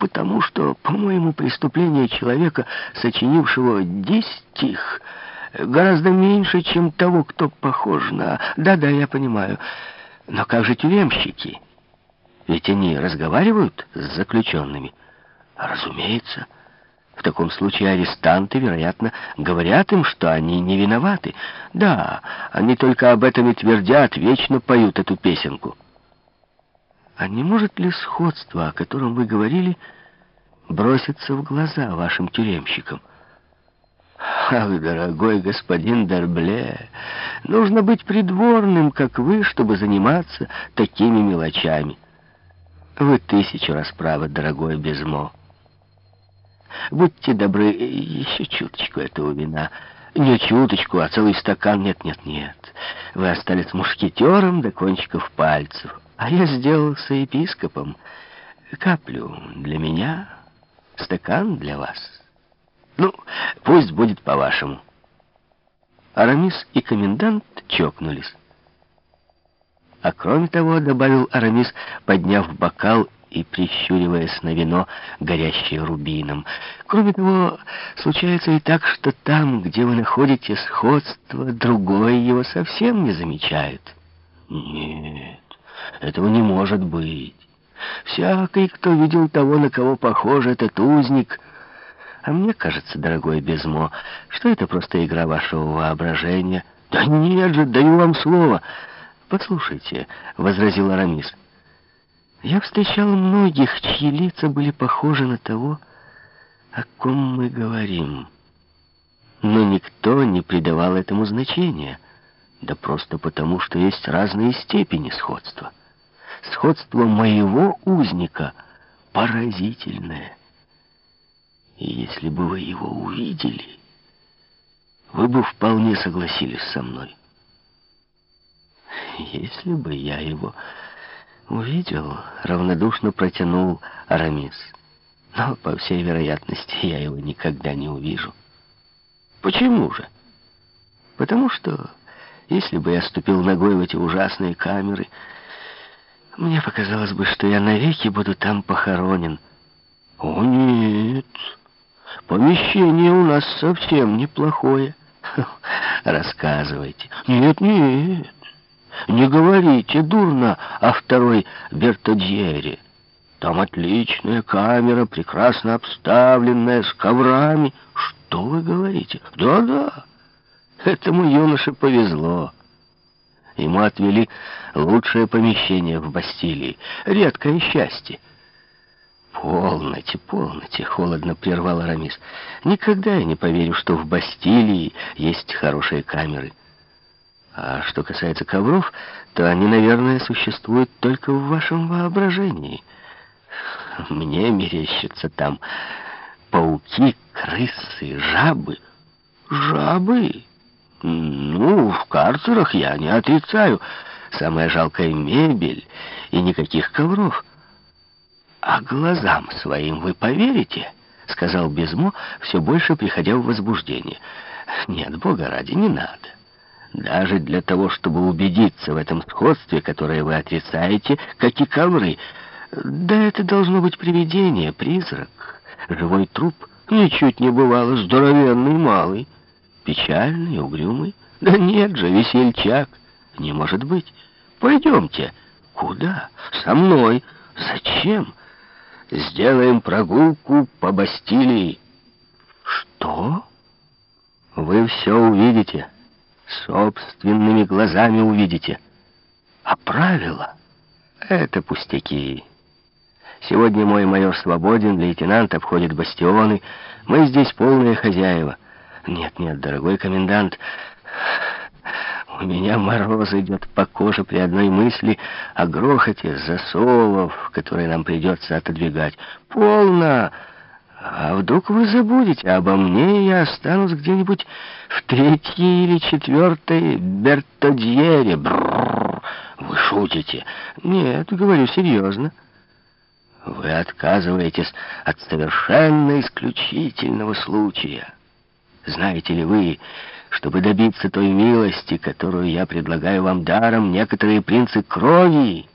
потому, что, по-моему, преступление человека, сочинившего десять стих, гораздо меньше, чем того, кто похож на... Да-да, я понимаю. Но как же тюремщики? Ведь они разговаривают с заключенными. Разумеется. В таком случае арестанты, вероятно, говорят им, что они не виноваты. Да, они только об этом и твердят, вечно поют эту песенку. А не может ли сходство, о котором вы говорили, броситься в глаза вашим тюремщикам? Ах, дорогой господин Дербле, нужно быть придворным, как вы, чтобы заниматься такими мелочами. Вы тысячу раз правы, дорогой Безмо. Будьте добры, еще чуточку этого вина. Не чуточку, а целый стакан. Нет, нет, нет. Вы остались мушкетером до кончиков пальцев. А я сделался епископом. Каплю для меня, стакан для вас. Ну, пусть будет по-вашему. Арамис и комендант чокнулись. А кроме того, добавил Арамис, подняв бокал и прищуриваясь на вино, горящее рубином. Кроме того, случается и так, что там, где вы находите сходство, другой его совсем не замечает. Нет, этого не может быть. Всякий, кто видел того, на кого похож этот узник... А мне кажется, дорогой Безмо, что это просто игра вашего воображения. Да нет же, даю вам слово. Послушайте, — возразил Арамис, — я встречал многих, чьи лица были похожи на того, о ком мы говорим. Но никто не придавал этому значения, да просто потому, что есть разные степени сходства. Сходство моего узника поразительное. И если бы вы его увидели, вы бы вполне согласились со мной. Если бы я его «Увидел», — равнодушно протянул Арамис. «Но, по всей вероятности, я его никогда не увижу». «Почему же?» «Потому что, если бы я ступил ногой в эти ужасные камеры, мне показалось бы, что я навеки буду там похоронен». «О, нет, помещение у нас совсем неплохое». «Рассказывайте». «Нет, нет». Не говорите дурно о второй Бертодьере. Там отличная камера, прекрасно обставленная, с коврами. Что вы говорите? Да-да, этому юноше повезло. Ему отвели лучшее помещение в Бастилии. Редкое счастье. «Полноте, полноте!» — холодно прервал Арамис. «Никогда я не поверю, что в Бастилии есть хорошие камеры». А что касается ковров, то они, наверное, существуют только в вашем воображении. Мне мерещатся там пауки, крысы, жабы. Жабы? Ну, в карцерах я не отрицаю. Самая жалкая мебель и никаких ковров. А глазам своим вы поверите? Сказал Безмо, все больше приходя в возбуждение. Нет, бога ради, не надо. Даже для того, чтобы убедиться в этом сходстве, которое вы отрицаете, как и ковры. Да это должно быть привидение, призрак, живой труп. Ничуть не бывало, здоровенный, малый, печальный, угрюмый. Да нет же, весельчак. Не может быть. Пойдемте. Куда? Со мной. Зачем? Сделаем прогулку по Бастилии. Что? Вы все увидите. Собственными глазами увидите. А правила — это пустяки. Сегодня мой майор свободен, лейтенант обходит бастионы. Мы здесь полные хозяева. Нет, нет, дорогой комендант, у меня мороз идет по коже при одной мысли о грохоте засовов, которые нам придется отодвигать. Полно! А вдруг вы забудете обо мне, и я останусь где-нибудь в третьей или четвертой Бертодьере? Бррр, вы шутите? Нет, говорю серьезно. Вы отказываетесь от совершенно исключительного случая. Знаете ли вы, чтобы добиться той милости, которую я предлагаю вам даром, некоторые принцы крови